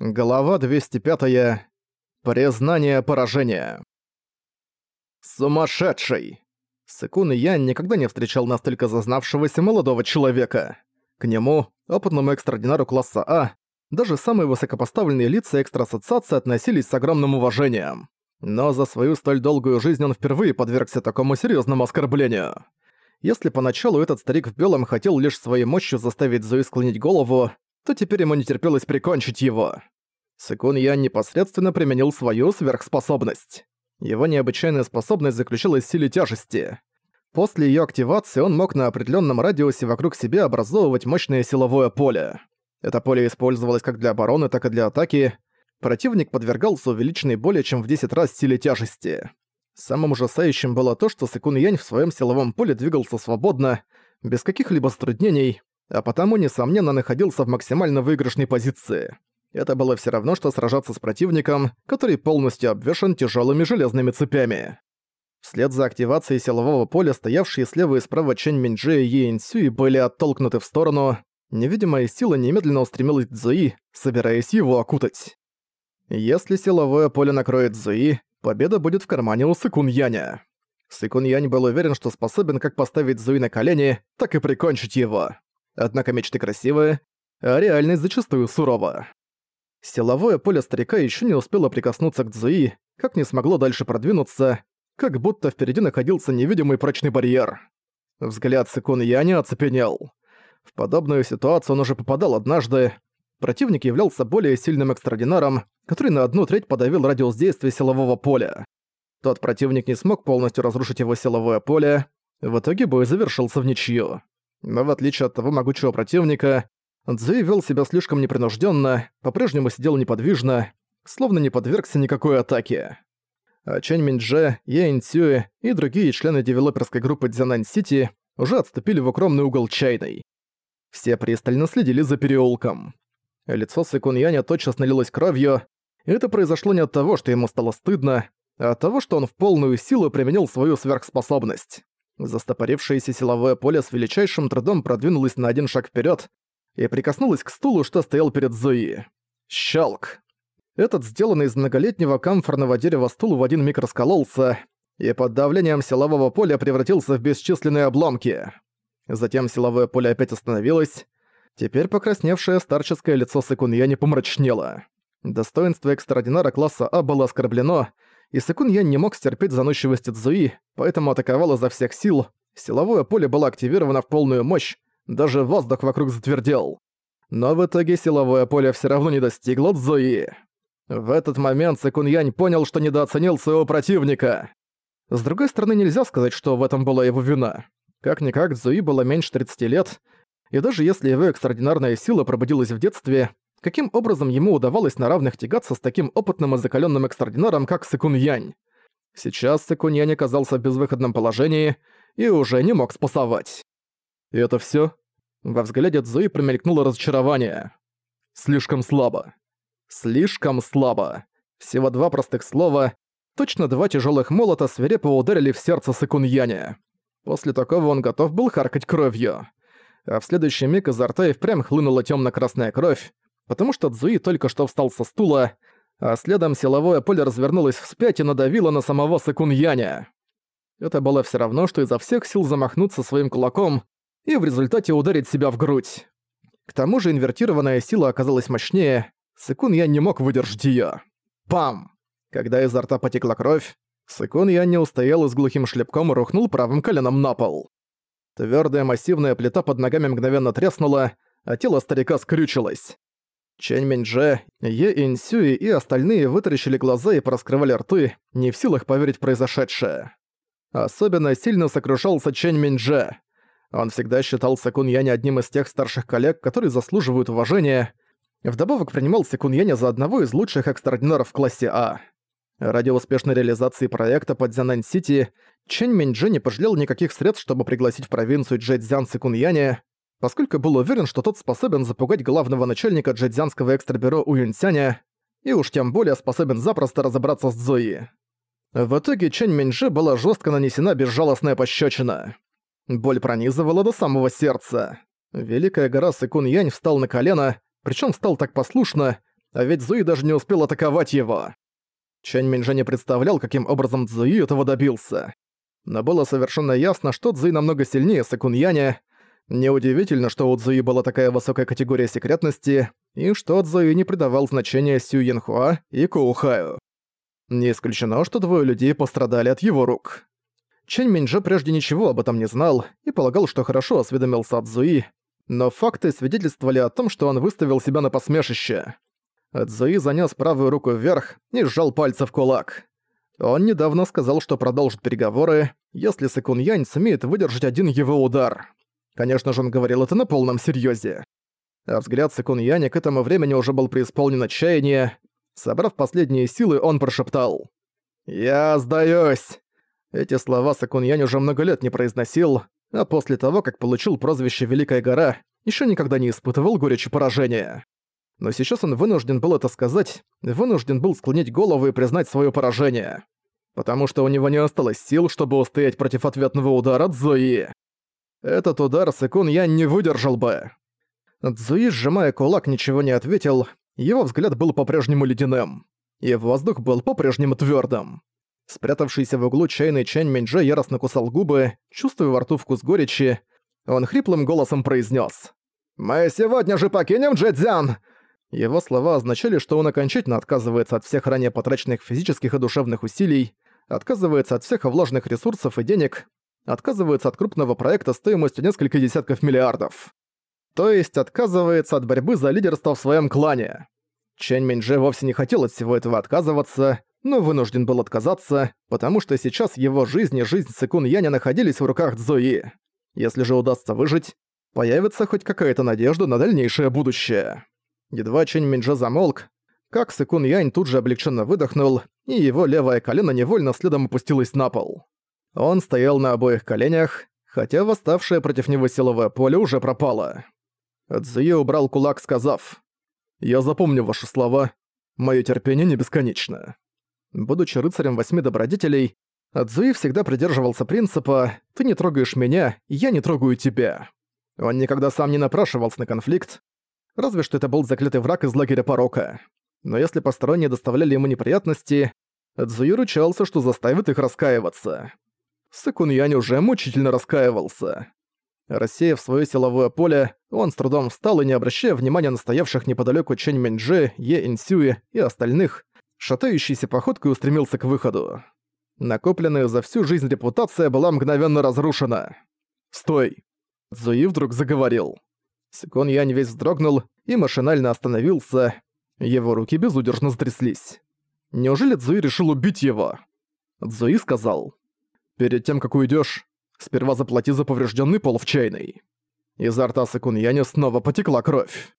Глава 205. Признание поражения. Сумасшедший! Сыкун Ян никогда не встречал настолько зазнавшегося молодого человека. К нему, опытному экстраординару класса А, даже самые высокопоставленные лица экстраассоциации относились с огромным уважением. Но за свою столь долгую жизнь он впервые подвергся такому серьезному оскорблению. Если поначалу этот старик в белом хотел лишь своей мощью заставить Зои склонить голову, то теперь ему не терпелось прикончить его. Сыкун Ян непосредственно применил свою сверхспособность. Его необычайная способность заключалась в силе тяжести. После ее активации он мог на определенном радиусе вокруг себя образовывать мощное силовое поле. Это поле использовалось как для обороны, так и для атаки. Противник подвергался увеличенной более чем в 10 раз силе тяжести. Самым ужасающим было то, что Сыкун Янь в своем силовом поле двигался свободно, без каких-либо затруднений, а потому, несомненно, находился в максимально выигрышной позиции. Это было все равно, что сражаться с противником, который полностью обвешан тяжелыми железными цепями. Вслед за активацией силового поля стоявшие слева и справа Чэнь Минджи и Йен Сюй были оттолкнуты в сторону, невидимая сила немедленно устремилась к Зуи, собираясь его окутать. Если силовое поле накроет Зуи, победа будет в кармане у Сыкун Яня. Сыкун Янь был уверен, что способен как поставить Зуи на колени, так и прикончить его. Однако мечты красивые, а реальность зачастую сурова. Силовое поле старика еще не успело прикоснуться к Цзуи, как не смогло дальше продвинуться, как будто впереди находился невидимый прочный барьер. Взгляд Сыкун Яни оцепенел. В подобную ситуацию он уже попадал однажды. Противник являлся более сильным экстрадинаром, который на одну треть подавил радиус действия силового поля. Тот противник не смог полностью разрушить его силовое поле, в итоге бой завершился в ничью. Но в отличие от того могучего противника, Цзуи вел себя слишком непринужденно, по-прежнему сидел неподвижно, словно не подвергся никакой атаке. А Чэнь Миндже, Яин Цюэ и другие члены девелоперской группы Дзянань-Сити уже отступили в укромный угол чайной. Все пристально следили за переулком. Лицо Сэкун Яня тотчас налилось кровью, и это произошло не от того, что ему стало стыдно, а от того, что он в полную силу применил свою сверхспособность. Застопорившееся силовое поле с величайшим трудом продвинулось на один шаг вперед и прикоснулось к стулу, что стоял перед Зои. Щелк. Этот сделанный из многолетнего камфорного дерева стул в один миг раскололся, и под давлением силового поля превратился в бесчисленные обломки. Затем силовое поле опять остановилось. Теперь покрасневшее старческое лицо Сыкунья не помрачнело. Достоинство экстраординара класса А было оскорблено, и Секун Ян не мог стерпеть заносчивости Цзуи, поэтому атаковал изо всех сил. Силовое поле было активировано в полную мощь, даже воздух вокруг затвердел. Но в итоге силовое поле все равно не достигло Цзуи. В этот момент Секун Янь понял, что недооценил своего противника. С другой стороны, нельзя сказать, что в этом была его вина. Как-никак, Цзуи было меньше 30 лет, и даже если его экстраординарная сила пробудилась в детстве, каким образом ему удавалось на равных тягаться с таким опытным и закаленным экстраординаром, как Секун Янь. Сейчас Секун Янь оказался в безвыходном положении и уже не мог спасовать. И это все? Во взгляде Цзуи промелькнуло разочарование. Слишком слабо. Слишком слабо. Всего два простых слова. Точно два тяжелых молота свирепо ударили в сердце Секун Яня. После такого он готов был харкать кровью. А в следующий миг изо рта и впрямь хлынула темно красная кровь, потому что Цзуи только что встал со стула, а следом силовое поле развернулось вспять и надавило на самого Сакуньяня. Это было все равно, что изо всех сил замахнуться своим кулаком и в результате ударить себя в грудь. К тому же инвертированная сила оказалась мощнее, Сыкун не мог выдержать её. Пам! Когда изо рта потекла кровь, Сыкун не устоял и с глухим шлепком рухнул правым коленом на пол. Твёрдая массивная плита под ногами мгновенно треснула, а тело старика скрючилось. Чэнь Минже, Е Инсюи и остальные вытаращили глаза и пораскрывали рты, не в силах поверить в произошедшее. Особенно сильно сокрушался Чэнь Минже. Он всегда считал Сакун Яня одним из тех старших коллег, которые заслуживают уважения. Вдобавок принимал Секун Яня за одного из лучших экстраординаров в классе А. Ради успешной реализации проекта под Дзянань-Сити Чэнь Минджи не пожалел никаких средств, чтобы пригласить в провинцию Джэцзян Яня, поскольку был уверен, что тот способен запугать главного начальника джэцзянского экстрабюро Уюньцяня и уж тем более способен запросто разобраться с Зои. В итоге Чэнь Минджи была жестко нанесена безжалостная пощечина. Боль пронизывала до самого сердца. Великая гора Сыкун Янь встал на колено, причем встал так послушно, а ведь Зуи даже не успел атаковать его. Чэнь Минджа не представлял, каким образом Цзуи этого добился. Но было совершенно ясно, что Цзуи намного сильнее Сакуньяня. Неудивительно, что у Цзуи была такая высокая категория секретности, и что Цзуи не придавал значения Сю Янхуа и Коухаю. Не исключено, что двое людей пострадали от его рук. Чэнь Минджа прежде ничего об этом не знал и полагал, что хорошо осведомился от Цзуи, но факты свидетельствовали о том, что он выставил себя на посмешище. Цзуи занёс правую руку вверх и сжал пальцы в кулак. Он недавно сказал, что продолжит переговоры, если Сэкун Янь сумеет выдержать один его удар. Конечно же, он говорил это на полном серьёзе. А взгляд Сэкун Яня к этому времени уже был преисполнен отчаяния. Собрав последние силы, он прошептал. «Я сдаюсь!» Эти слова Сэкун Янь уже много лет не произносил, а после того, как получил прозвище «Великая гора», еще никогда не испытывал горечи поражения но сейчас он вынужден был это сказать, вынужден был склонить голову и признать свое поражение. Потому что у него не осталось сил, чтобы устоять против ответного удара Цзуи. Этот удар Секун я не выдержал бы. Цзуи, сжимая кулак, ничего не ответил, его взгляд был по-прежнему ледяным. И воздух был по-прежнему твердым. Спрятавшийся в углу чайный Чэнь Минджа яростно кусал губы, чувствуя во рту вкус горечи, он хриплым голосом произнес: «Мы сегодня же покинем Джэцзян! Его слова означали, что он окончательно отказывается от всех ранее потраченных физических и душевных усилий, отказывается от всех вложенных ресурсов и денег, отказывается от крупного проекта стоимостью несколько десятков миллиардов. То есть отказывается от борьбы за лидерство в своем клане. Чэнь Минджи вовсе не хотел от всего этого отказываться, но вынужден был отказаться, потому что сейчас его жизнь и жизнь Цикун Яня находились в руках Цзуи. Если же удастся выжить, появится хоть какая-то надежда на дальнейшее будущее. Едва Чэнь Минджа замолк, как Сэкун Янь тут же облегченно выдохнул, и его левое колено невольно следом опустилось на пол. Он стоял на обоих коленях, хотя восставшее против него силовое поле уже пропало. Цзуи убрал кулак, сказав, «Я запомню ваши слова. Моё терпение не бесконечно». Будучи рыцарем восьми добродетелей, Цзуи всегда придерживался принципа «ты не трогаешь меня, я не трогаю тебя». Он никогда сам не напрашивался на конфликт, разве что это был заклятый враг из лагеря порока. Но если посторонние доставляли ему неприятности, Цзуи ручался, что заставит их раскаиваться. Сыкуньянь уже мучительно раскаивался. Рассеяв свое силовое поле, он с трудом встал и, не обращая внимания на стоявших неподалеку Чэнь Минджи, Е Инсюи и остальных, шатающейся походкой устремился к выходу. Накопленная за всю жизнь репутация была мгновенно разрушена. «Стой!» Цзуи вдруг заговорил. Секон Янь весь вздрогнул и машинально остановился. Его руки безудержно затряслись. Неужели Цзуи решил убить его? Цзуи сказал. «Перед тем, как уйдёшь, сперва заплати за поврежденный пол в чайной». Изо рта Секун Яня снова потекла кровь.